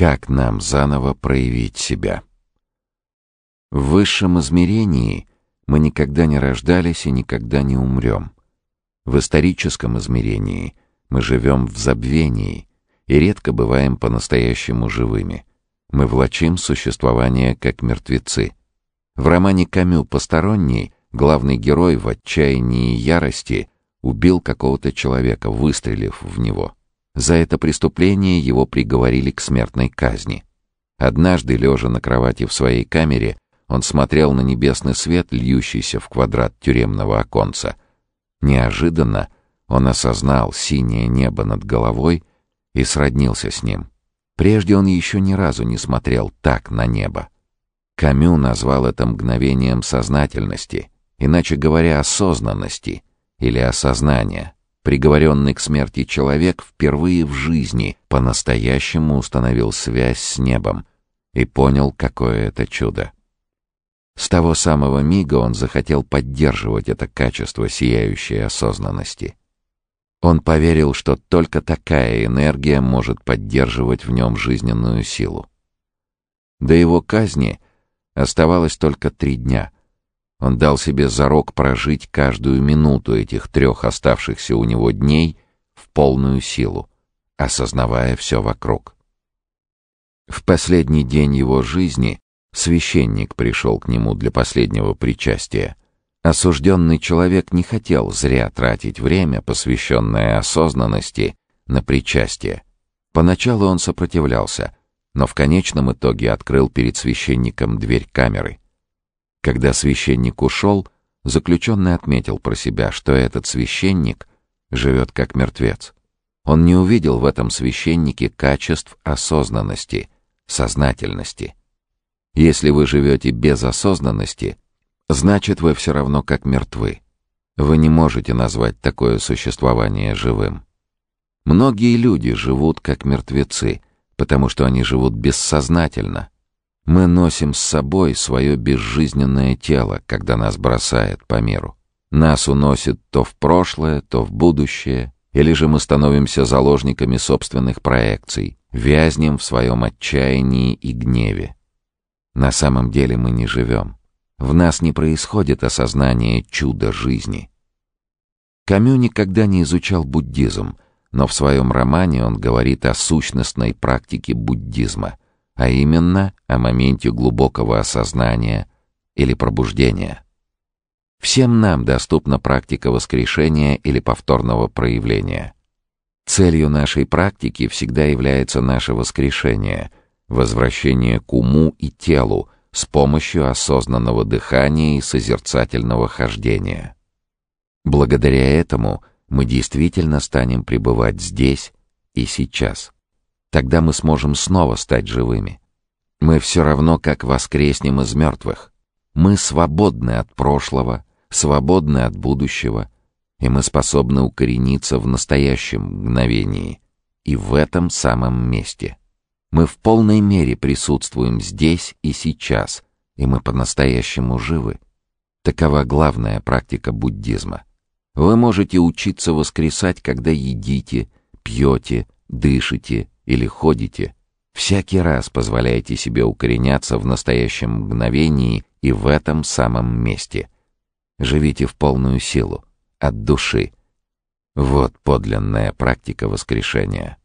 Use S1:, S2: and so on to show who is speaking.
S1: Как нам заново проявить себя? В высшем измерении мы никогда не рождались и никогда не умрем. В историческом измерении мы живем в забвении и редко бываем по-настоящему живыми. Мы влачим существование как мертвецы. В романе Камю «Посторонний» главный герой в отчаянии и ярости убил какого-то человека, выстрелив в него. За это преступление его приговорили к смертной казни. Однажды, лежа на кровати в своей камере, он смотрел на небесный свет, льющийся в квадрат тюремного оконца. Неожиданно он осознал синее небо над головой и сроднился с ним. Прежде он еще ни разу не смотрел так на небо. Камю назвал это мгновением сознательности, иначе говоря, осознанности или осознания. Приговоренный к смерти человек впервые в жизни по-настоящему установил связь с небом и понял, какое это чудо. С того самого мига он захотел поддерживать это качество сияющей осознанности. Он поверил, что только такая энергия может поддерживать в нем жизненную силу. До его казни оставалось только три дня. Он дал себе зарок прожить каждую минуту этих трех оставшихся у него дней в полную силу, осознавая все вокруг. В последний день его жизни священник пришел к нему для последнего причастия. Осужденный человек не хотел зря тратить время, посвященное осознанности, на причастие. Поначалу он сопротивлялся, но в конечном итоге открыл перед священником дверь камеры. Когда священник ушел, заключенный отметил про себя, что этот священник живет как мертвец. Он не увидел в этом священнике качеств осознанности, сознательности. Если вы живете без осознанности — значит, вы все равно как мертвы. Вы не можете назвать такое существование живым. Многие люди живут как мертвецы, потому что они живут бессознательно. Мы носим с собой свое безжизненное тело, когда нас бросает по миру. Нас уносит то в прошлое, то в будущее, или же мы становимся заложниками собственных проекций, вязнем в своем отчаянии и гневе. На самом деле мы не живем. В нас не происходит осознание чуда жизни. Камю никогда не изучал буддизм, но в своем романе он говорит о сущностной практике буддизма, а именно о моменте глубокого осознания или пробуждения. Всем нам доступна практика воскрешения или повторного проявления. Целью нашей практики всегда является наше воскрешение, возвращение к уму и телу, с помощью осознанного дыхания и созерцательного хождения. Благодаря этому мы действительно станем пребывать здесь и сейчас. Тогда мы сможем снова стать живыми. Мы все равно как воскреснем из мертвых. Мы свободны от прошлого, свободны от будущего, и мы способны укорениться в настоящем мгновении и в этом самом месте. Мы в полной мере присутствуем здесь и сейчас, и мы по-настоящему живы. Такова главная практика буддизма. Вы можете учиться воскресать, когда едите, пьете, дышите или ходите. Всякий раз позволяйте себе укореняться в настоящем мгновении и в этом самом месте. Живите в полную силу, от души. Вот подлинная практика воскрешения.